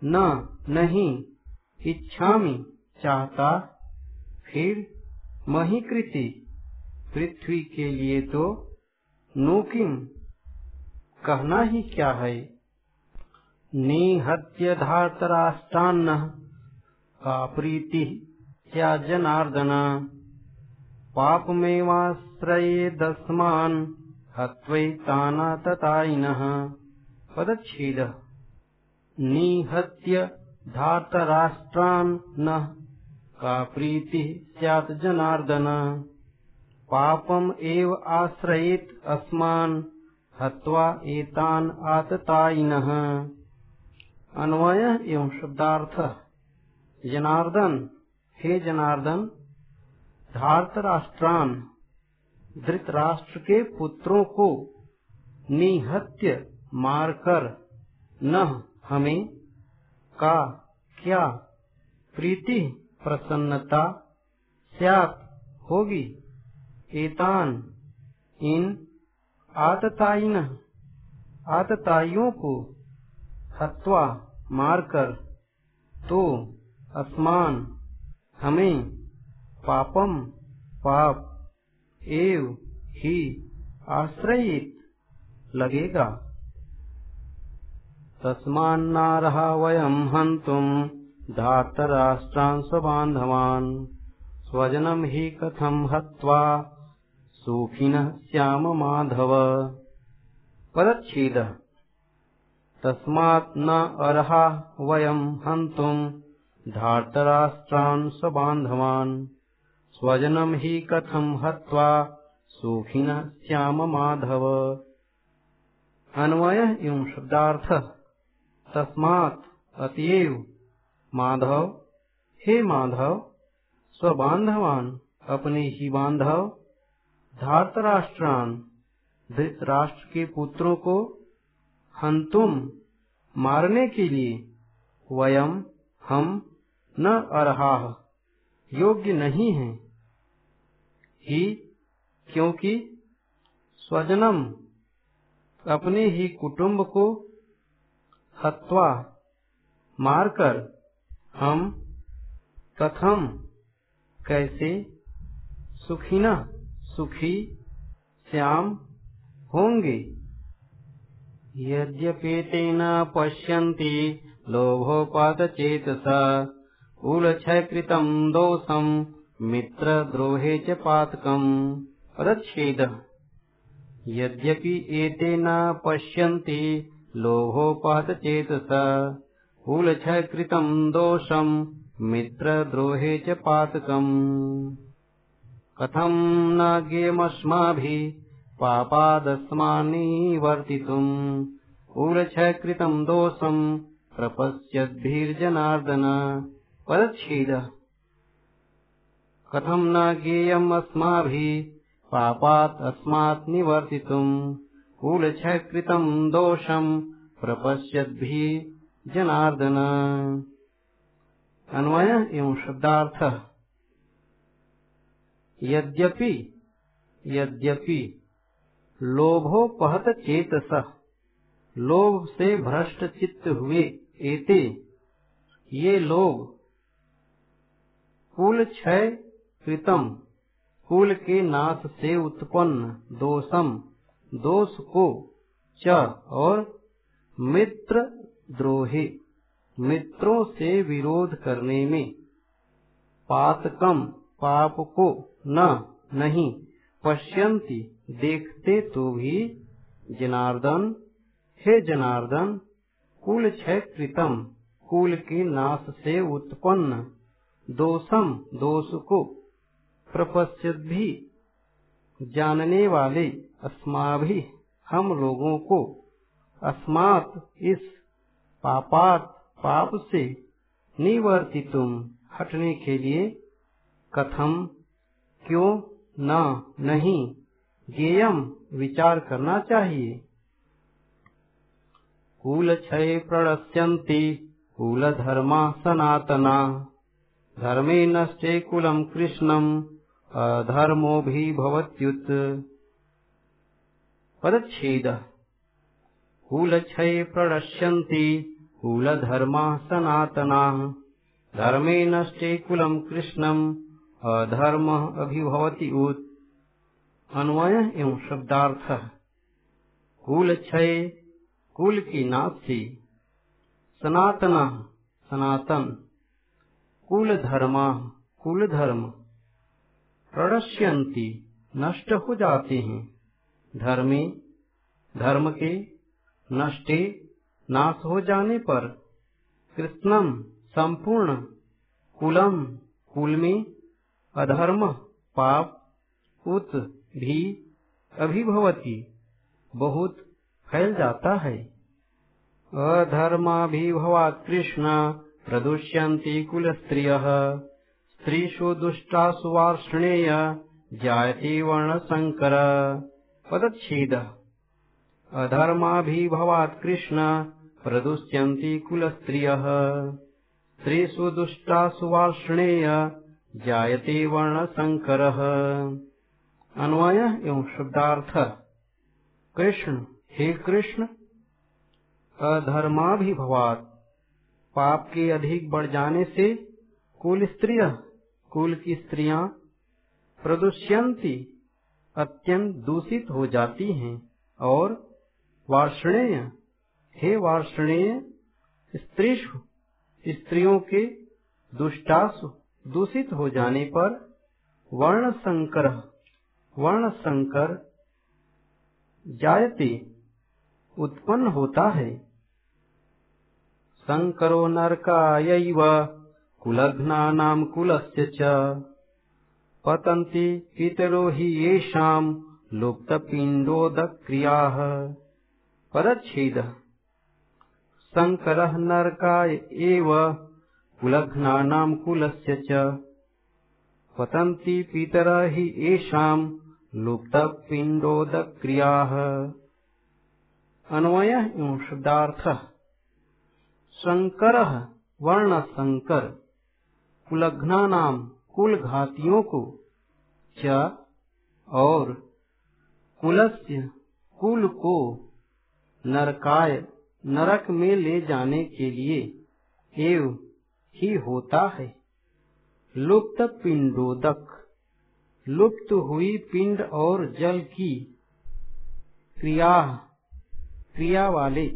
न, नहीं, इच्छामि चाहता। फिर महीकृति, पृथ्वी के लिए तो नूकिम, कहना ही क्या है? निहत्य धातराष्ट्रान्न का प्रीति क्या जनार्दन? पापमेवाश्रये दस्मान हत्वैतानाततायिनः। पदच्छेदः। निहत्य धातराष्ट्रान् नः का प्रीतिः स्यात् जनार्दन। पापम् एव आश्रयेत् अस्मान् हत्वा एतान् आततायिनः। अन्वय एवं शब्दार्थ। जनार्दन। हे जनार्दन धार्तराष्ट्रान धृतराष्ट्र के पुत्रों को निहत्य मारकर न हमें का क्या प्रीति प्रसन्नता स्यात होगी? एतान इन आतताइन आतताइयों को हत्वा मारकर तो असमान हमें पापम पाप एव ही आश्रयित लगेगा। तस्मान्नारः वयम् हन्तुम् धार्तराष्ट्रान् स्वबान्धवान् स्वजनम् हि कथम् हत्वा सुखिनः श्याम माधव। पदच्छेदः। तस्मात् न अर्हा वयम् हन्तुम् धार्तराष्ट्रान् स्वबान्धवान् स्वजनम् हि कथम् हत्वा सुखिनः श्याम माधव। अन्वय एवं शब्दार्थ। तस्मात् अतएव माधव। हे माधव स्वबांधवान अपने ही बांधव धार्तराष्ट्रान, धृतराष्ट्र के पुत्रों को हंतुम मारने के लिए वयम हम न अरहा, योग्य नहीं है। ही, क्योंकि स्वजनम अपने ही कुटुंब को हत्वा मारकर हम कथम कैसे सुखीना सुखी श्याम होंगे? यद्यपेतेन पश्यन्ति लोभोपातचेतसा उलक्षयकृतम् दोषम् मित्रद्रोहे च पातकम्। पदच्छेदः यद्यपि एतेन पश्यन्ति लोभोपातचेतसा कुलक्षयकृतम् दोषम् मित्रद्रोहे च पातकम्। कथम् न ज्ञेयमस्माभिः पापादस्मान्निवर्तितुम्। कुलक्षयकृतम् दोषम् प्रपश्यद्भिर्जनार्दन। पदच्छेदः कथम् न ज्ञेयम् अस्माभिः पापात् अस्मात् निवर्तितुम्। कुलक्षयकृतम् दोषम्। प्रपश्यद्भिः जनार्दन। अन्वय एवं शब्दार्थ। यद्यपि यद्यपि लोभोपहत चेतस। लोभ से भ्रष्ट चित्त हुए एते। ये लोग कुल क्षय कृतम। कुल के नाश से उत्पन्न दोषम। दोष को च और मित्र द्रोहे। मित्रों से विरोध करने में। पातकम, पाप को न, नहीं। पश्यंती, देखते तो भी। जनार्दन, हे जनार्दन, कुल क्षय कृतम। कुल के नाश से उत्पन्न दोषम, दोष को प्रपश्चित भी, जानने वाले अस्माभि हम लोगों को अस्मात इस पापात पाप से निवर्तितुम हटने के लिए कथम क्यों न नहीं गेयम विचार करना चाहिए। कुल क्षय प्रणश्यन्ति कुल धर्मा सनातना, धर्मे नष्टे कुलम कृष्णम। अधर्मो भी भवत्युत पदच्छेद। कुल क्षय प्रणश्यन्ति कुल धर्मा सनातना। धर्मे नष्टे कुलम कृष्णम, अधर्म अभिभवति उत अन्वय एवं शब्दार्थ। कुल क्षय कुल की नाश से सनातन सनातन। कुल धर्मा कुल धर्म प्रणश्यंती नष्ट हो जाते हैं। धर्मे, धर्म के नष्टे नाश हो जाने पर कृष्णम संपूर्ण कुलम, कुल में अधर्म, पाप, उत, भी अभिभवती, बहुत फैल जाता है। अधर्माभिभवा कृष्ण, प्रदुष्यन्ति कुल स्त्रिय स्त्रीषु दुष्टा वार्ष्णेय जायते वर्ण संकर पदच्छेद। अधर्माभिभवात् कृष्ण, प्रदुष्यन्ति कुल स्त्रिय स्त्रीषु दुष्टासु वार्ष्णेय जायते वर्ण संकर अन्वय एवं शब्दार्थ। कृष्ण, हे कृष्ण, अधर्माभिभवात। पाप के अधिक बढ़ जाने से कुल स्त्रिय कुल की स्त्रियाँ प्रदुष्यंती अत्यंत दूषित हो जाती हैं और वार्षणेय, हे वार्षणेय स्त्रीशु, स्त्रियों के दुष्टासु दूषित हो जाने पर वर्ण संकर वर्ण संकर जायते उत्पन्न होता है। संकरो नरकायैव कुलघ्नानाम् कुलस्य च। पतन्ति पितरो हि येषाम् लुप्तपिण्डोदक्रियाः। पदच्छेदः शङ्करः नरकाय एव कुलघ्नानाम् कुलस्य च। पतन्ति पितर हि येषाम् लुप्तपिण्डोदक्रियाः। अन्वय शब्दार्थ। शंकर वर्ण संकर कुलघ्ना नाम कुल घातियों को, च, और कुलस्य, कुल को नरकाय, नरक में ले जाने के लिए एव ही होता है। लुप्त पिंडोदक, लुप्त हुई पिंड और जल की क्रिया क्रिया वाले,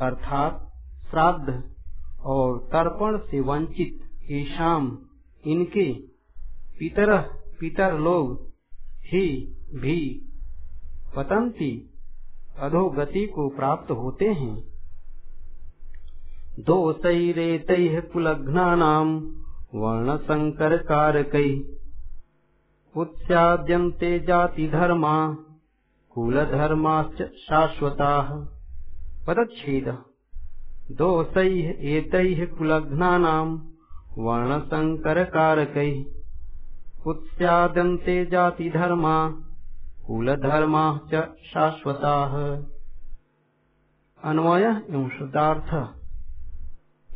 अर्थात श्राद्ध और तर्पण से वंचित। ईशाम, इनके पितर पितर लोग ही भी पतंती अधोगति को प्राप्त होते हैं। दोषरेत कुलघ्ना वर्ण संकर कुलघ्नानाम् वर्णसङ्करकारकैः उत्स्याद्यन्ते जातिधर्मा कुलधर्माश्च शाश्वताः। पदच्छेदः। दोषैः एतैः कुलघ्नानाम् वर्णसङ्करकारकैः उत्स्यादन्ते जातिधर्मा, कुलधर्माः च शाश्वताः। अन्वयः एवं शुद्धार्थ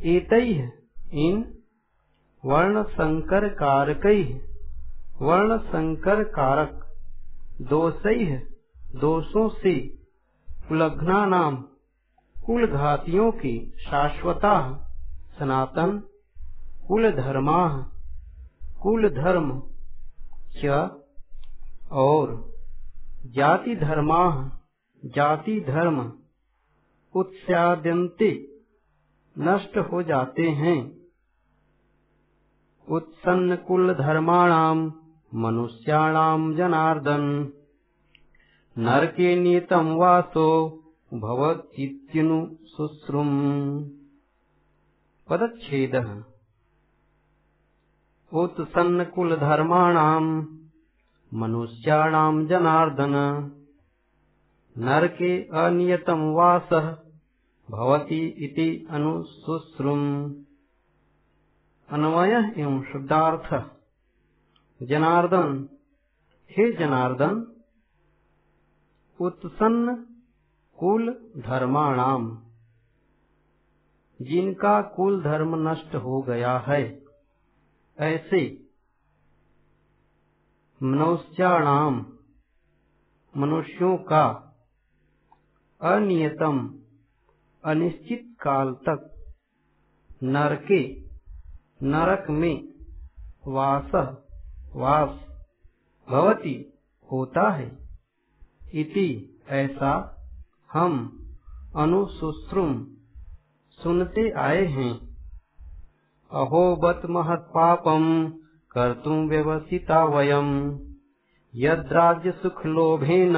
एतैः इन वर्ण संकर कारक वर्ण संकर कारक दोषैः, दोषों से कुलघ्ना नाम कुल घातियों की शाश्वता सनातन कुल धर्मा कुल धर्म च और जाति धर्मा जाति धर्म उत्स्याद्यन्ते, नष्ट हो जाते हैं। उत्सन्न कुल धर्माणाम मनुष्याणाम जनार्दन। नरके नियतम वासो भवतीत्यनु शुश्रुम। पदच्छेद। उत्सन्न कुल धर्माणाम, मनुष्याणाम जनार्दन। नरके अनियतम वास, भवती इति अनुशुश्रुम अन्वय एवं शुद्धार्थ जनार्दन। हे जनार्दन, उत्सन्न कुल धर्माणाम, जिनका कुल धर्म नष्ट हो गया है। ऐसे मनुष्याणाम मनुष्यों का अनियतम, अनिश्चित काल तक नरके, नरक में वास वास भवती होता है। इति ऐसा हम अनुशुश्रुम सुनते आए हैं। अहोबत महत पापम कर्तुम व्यवसिता वयम यद्राज्य सुख लोभेन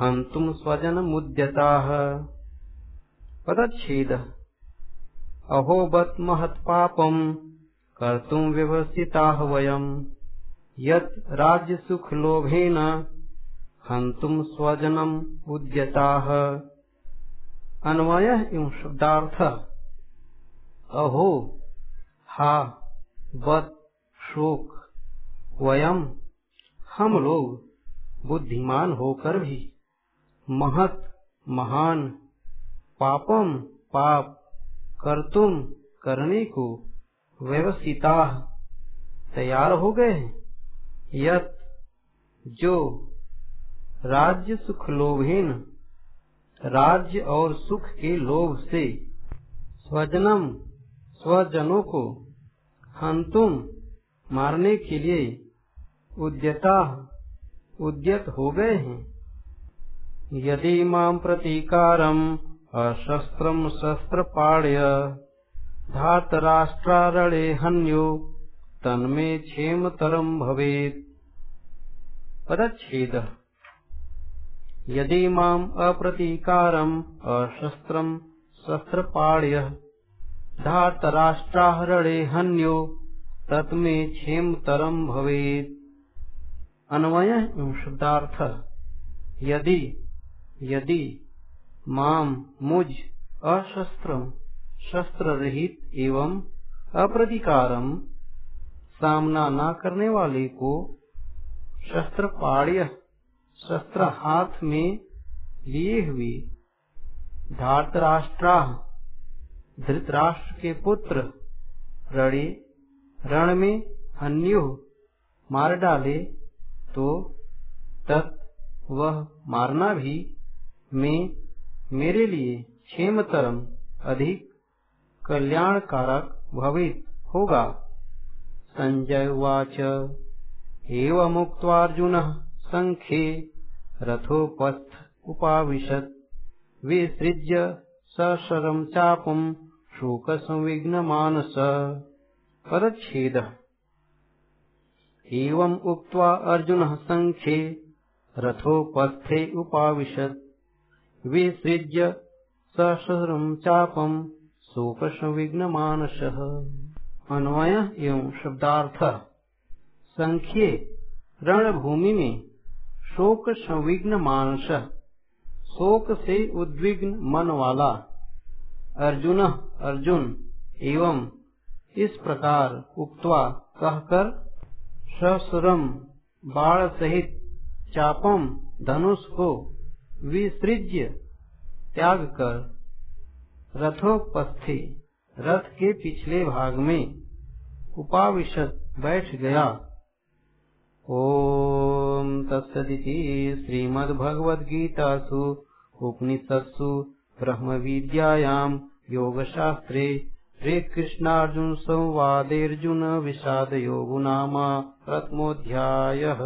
हन्तुम् स्वजनमुद्यताः। पदच्छेदः। अहोबत् महत्पापम् कर्तुम् व्यवसिताः वयम् यत् राज्यसुखलोभेन हन्तुम् स्वजनम् उद्यताः। अन्वयः एवं शब्दार्थ। अहो हा बत शोक, वयम, हम लोग बुद्धिमान होकर भी, महत, महान, पापम, पाप कर तुम करने को व्यवसिता तैयार हो गए यत, जो, राज्य सुख लोभेन, राज्य और सुख के लोभ से, स्वजनम, स्वजनों को हंतुम मारने के लिए उद्यता, उद्यत हो गए हैं। यदि माम् प्रतीकारम् अशस्त्रम् शस्त्रपाण्य धातराष्ट्रारणे हन्यो, तन्मे क्षेमतरम् भवेत्। पदच्छेदः। यदि माम् अप्रतीकारम् अशस्त्रम् शस्त्रपाण्य धातराष्ट्राहरणे हन्यो तत्मे क्षेमतरम् भवेत्। अन्वयः शुद्धार्थ यदि यदि माम मुझ अशस्त्र शस्त्र रहित एवं अप्रतिकारम सामना न करने वाले को शस्त्र पाड़्य शस्त्र हाथ में लिए हुए धातराष्ट्रा धृतराष्ट्र के पुत्र रणे, रण में अन्यो मार डाले तो तत् वह मारना भी में मेरे लिए क्षेमतरम अधिक कल्याणकारक भवित होगा। संजय उवाच। एवमुक्त्वार्जुनः सङ्ख्ये रथोपस्थ उपाविशत्। विसृज्य सशरम् चापम् शोकसंविघ्नमानस पदच्छेदः एवम् उक्त्वा अर्जुनः सङ्ख्ये रथोपस्थे उपाविशत्। विसृज्य शोक संविघ्न मानस अन्वय एवं शब्दार्थ। संख्ये रणभूमि में शोक संविघ्न मानस शोक से उद्विग्न मन वाला अर्जुन अर्जुन, एवं इस प्रकार उक्तवा कहकर ससुरम बाण सहित चापम धनुष को विसृज्य त्याग कर रथोपस्थि, रथ के पिछले भाग में उपाविशत बैठ गया। ओम तत्सदिति श्रीमद्भगवद्गीतासु, उपनिषत्सु ब्रह्म विद्यायाम योग शास्त्रे श्री कृष्णार्जुन संवादेर्जुन विषाद योगो नाम प्रथमोऽध्यायः।